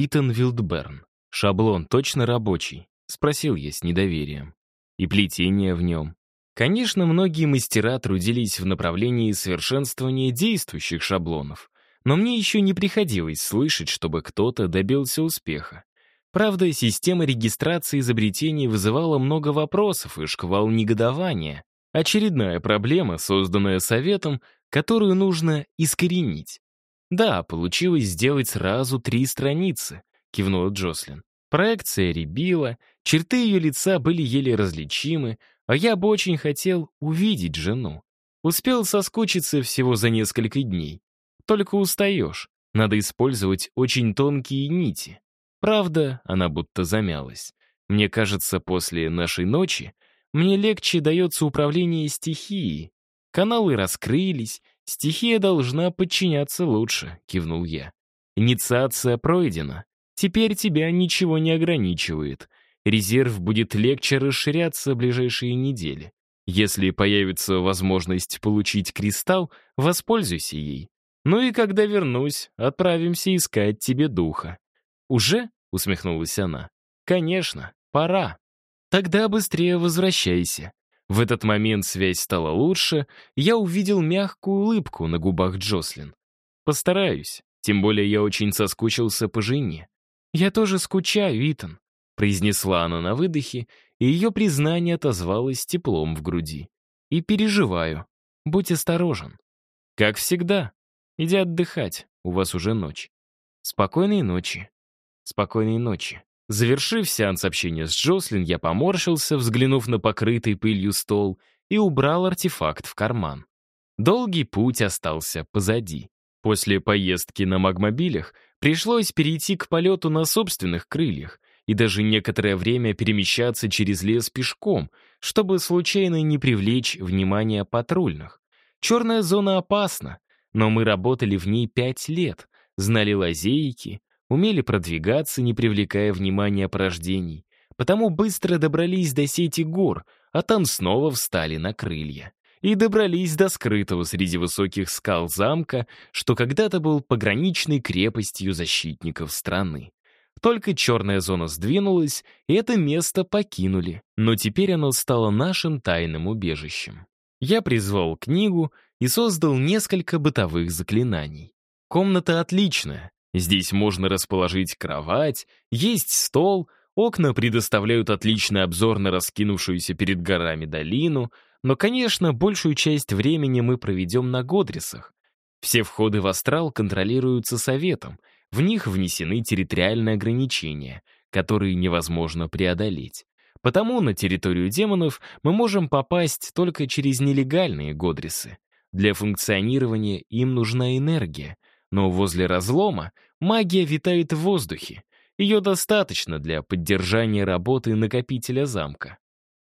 Итан Вилдберн. Шаблон точно рабочий? Спросил я с недоверием. И плетение в нем. Конечно, многие мастера трудились в направлении совершенствования действующих шаблонов, но мне еще не приходилось слышать, чтобы кто-то добился успеха. Правда, система регистрации изобретений вызывала много вопросов и шквал негодования. Очередная проблема, созданная советом, которую нужно искоренить. «Да, получилось сделать сразу три страницы», — кивнула Джослин. Проекция рябила, черты ее лица были еле различимы, а я бы очень хотел увидеть жену. Успел соскучиться всего за несколько дней. Только устаешь, надо использовать очень тонкие нити. Правда, она будто замялась. Мне кажется, после нашей ночи мне легче дается управление стихией. Каналы раскрылись, стихия должна подчиняться лучше, кивнул я. Инициация пройдена. Теперь тебя ничего не ограничивает. Резерв будет легче расширяться ближайшие недели. Если появится возможность получить кристалл, воспользуйся ей. Ну и когда вернусь, отправимся искать тебе духа. «Уже?» — усмехнулась она. «Конечно, пора. Тогда быстрее возвращайся». В этот момент связь стала лучше, я увидел мягкую улыбку на губах Джослин. «Постараюсь, тем более я очень соскучился по жене». «Я тоже скучаю, Итан», — произнесла она на выдохе, и ее признание отозвалось теплом в груди. «И переживаю. Будь осторожен». «Как всегда. Иди отдыхать, у вас уже ночь. Спокойной ночи». Спокойной ночи. Завершив сеанс общения с Джослин, я поморщился, взглянув на покрытый пылью стол, и убрал артефакт в карман. Долгий путь остался позади. После поездки на магмобилях пришлось перейти к полету на собственных крыльях и даже некоторое время перемещаться через лес пешком, чтобы случайно не привлечь внимание патрульных. Черная зона опасна, но мы работали в ней пять лет, знали лазейки, умели продвигаться, не привлекая внимания порождений, потому быстро добрались до сети гор, а там снова встали на крылья. И добрались до скрытого среди высоких скал замка, что когда-то был пограничной крепостью защитников страны. Только черная зона сдвинулась, и это место покинули, но теперь оно стало нашим тайным убежищем. Я призвал книгу и создал несколько бытовых заклинаний. Комната отличная, Здесь можно расположить кровать, есть стол, окна предоставляют отличный обзор на раскинувшуюся перед горами долину, но, конечно, большую часть времени мы проведем на Годрисах. Все входы в астрал контролируются советом, в них внесены территориальные ограничения, которые невозможно преодолеть. Потому на территорию демонов мы можем попасть только через нелегальные Годрисы. Для функционирования им нужна энергия — но возле разлома магия витает в воздухе. Ее достаточно для поддержания работы накопителя замка.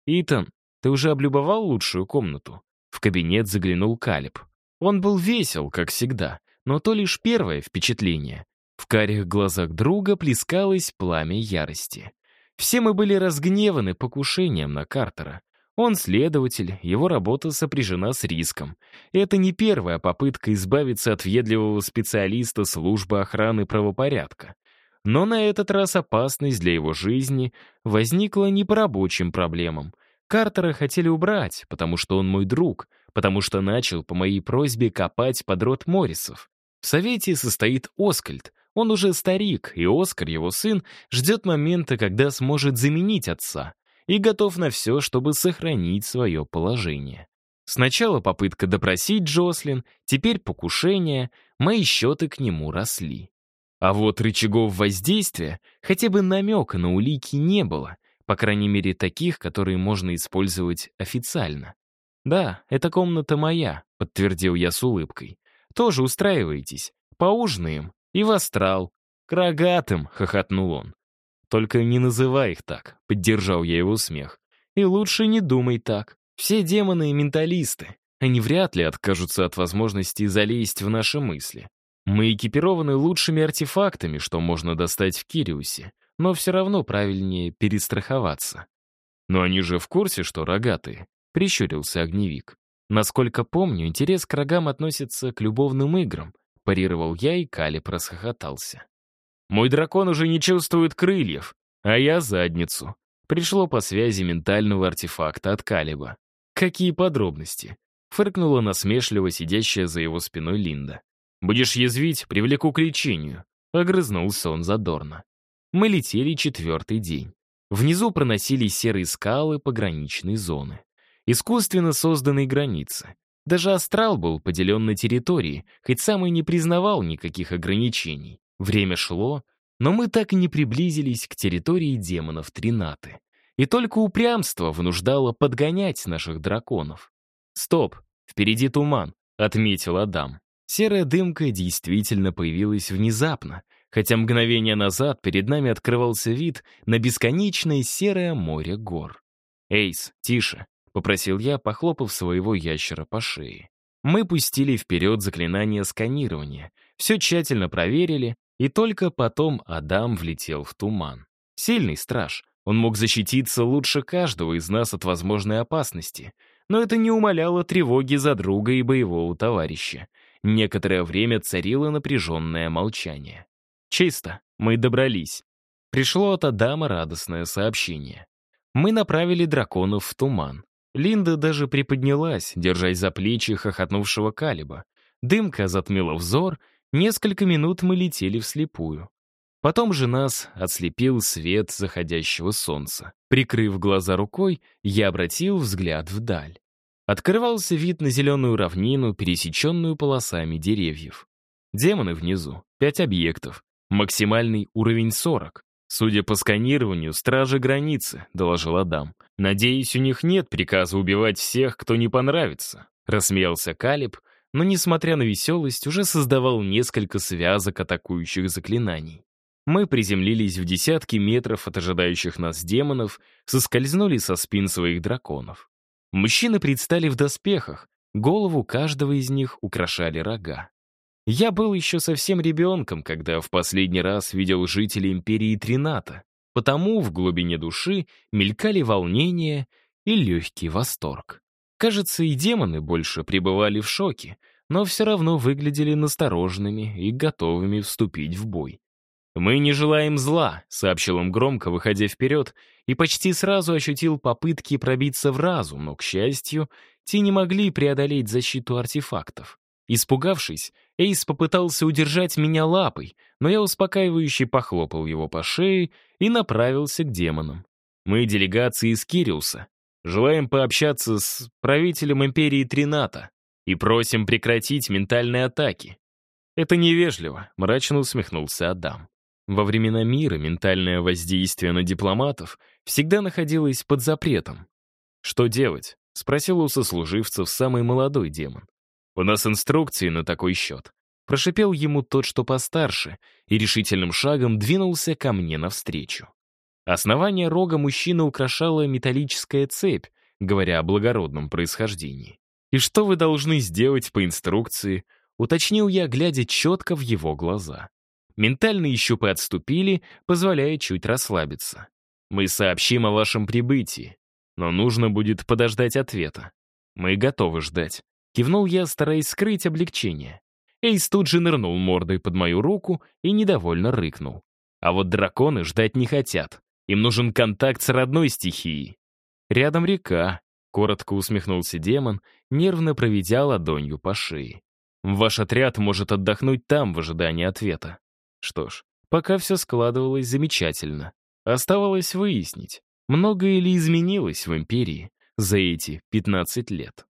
«Итан, ты уже облюбовал лучшую комнату?» В кабинет заглянул Калиб. Он был весел, как всегда, но то лишь первое впечатление. В карих глазах друга плескалось пламя ярости. Все мы были разгневаны покушением на Картера. Он следователь, его работа сопряжена с риском. это не первая попытка избавиться от въедливого специалиста службы охраны правопорядка. Но на этот раз опасность для его жизни возникла не по рабочим проблемам. Картера хотели убрать, потому что он мой друг, потому что начал по моей просьбе копать под рот Моррисов. В совете состоит Оскальд. Он уже старик, и Оскар, его сын, ждет момента, когда сможет заменить отца и готов на все, чтобы сохранить свое положение. Сначала попытка допросить Джослин, теперь покушение, мои счеты к нему росли. А вот рычагов воздействия, хотя бы намека на улики не было, по крайней мере таких, которые можно использовать официально. «Да, эта комната моя», — подтвердил я с улыбкой. «Тоже устраиваетесь. Поужинаем. И в астрал. К рогатым», — хохотнул он. «Только не называй их так», — поддержал я его смех. «И лучше не думай так. Все демоны и менталисты. Они вряд ли откажутся от возможности залезть в наши мысли. Мы экипированы лучшими артефактами, что можно достать в Кириусе, но все равно правильнее перестраховаться». «Но они же в курсе, что рогатые», — прищурился огневик. «Насколько помню, интерес к рогам относится к любовным играм», — парировал я, и Калиб расхохотался. Мой дракон уже не чувствует крыльев, а я задницу. Пришло по связи ментального артефакта от Калиба. Какие подробности? Фыркнула насмешливо сидящая за его спиной Линда. «Будешь язвить, привлеку к лечению», — огрызнулся он задорно. Мы летели четвертый день. Внизу проносились серые скалы пограничной зоны. Искусственно созданные границы. Даже астрал был поделен на территории, хоть сам и не признавал никаких ограничений. Время шло, но мы так и не приблизились к территории демонов Тринаты. И только упрямство вынуждало подгонять наших драконов. «Стоп, впереди туман», — отметил Адам. Серая дымка действительно появилась внезапно, хотя мгновение назад перед нами открывался вид на бесконечное серое море гор. «Эйс, тише», — попросил я, похлопав своего ящера по шее. Мы пустили вперед заклинание сканирования, все тщательно проверили, и только потом Адам влетел в туман. Сильный страж, он мог защититься лучше каждого из нас от возможной опасности, но это не умаляло тревоги за друга и боевого товарища. Некоторое время царило напряженное молчание. «Чисто, мы добрались». Пришло от Адама радостное сообщение. Мы направили драконов в туман. Линда даже приподнялась, держась за плечи хохотнувшего Калиба. Дымка затмила взор, несколько минут мы летели вслепую. Потом же нас отслепил свет заходящего солнца. Прикрыв глаза рукой, я обратил взгляд вдаль. Открывался вид на зеленую равнину, пересеченную полосами деревьев. Демоны внизу, пять объектов, максимальный уровень 40. Судя по сканированию, стражи границы, доложил Адам. Надеюсь, у них нет приказа убивать всех, кто не понравится. Рассмеялся Калиб, но, несмотря на веселость, уже создавал несколько связок атакующих заклинаний. Мы приземлились в десятки метров от ожидающих нас демонов, соскользнули со спин своих драконов. Мужчины предстали в доспехах, голову каждого из них украшали рога. Я был еще совсем ребенком, когда в последний раз видел жителей империи Трината, потому в глубине души мелькали волнение и легкий восторг. Кажется, и демоны больше пребывали в шоке, но все равно выглядели настороженными и готовыми вступить в бой. «Мы не желаем зла», — сообщил он громко, выходя вперед, и почти сразу ощутил попытки пробиться в разум, но, к счастью, те не могли преодолеть защиту артефактов. Испугавшись, Эйс попытался удержать меня лапой, но я успокаивающе похлопал его по шее и направился к демонам. Мы делегации из Кириуса. Желаем пообщаться с правителем империи Трината и просим прекратить ментальные атаки. Это невежливо, мрачно усмехнулся Адам. Во времена мира ментальное воздействие на дипломатов всегда находилось под запретом. «Что делать?» — спросил у сослуживцев самый молодой демон. «У нас инструкции на такой счет». Прошипел ему тот, что постарше, и решительным шагом двинулся ко мне навстречу. Основание рога мужчины украшала металлическая цепь, говоря о благородном происхождении. «И что вы должны сделать по инструкции?» — уточнил я, глядя четко в его глаза. Ментальные щупы отступили, позволяя чуть расслабиться. Мы сообщим о вашем прибытии, но нужно будет подождать ответа. Мы готовы ждать. Кивнул я, стараясь скрыть облегчение. Эйс тут же нырнул мордой под мою руку и недовольно рыкнул. А вот драконы ждать не хотят. Им нужен контакт с родной стихией. Рядом река, коротко усмехнулся демон, нервно проведя ладонью по шее. Ваш отряд может отдохнуть там в ожидании ответа. Что ж, пока все складывалось замечательно. Оставалось выяснить, многое ли изменилось в империи за эти 15 лет.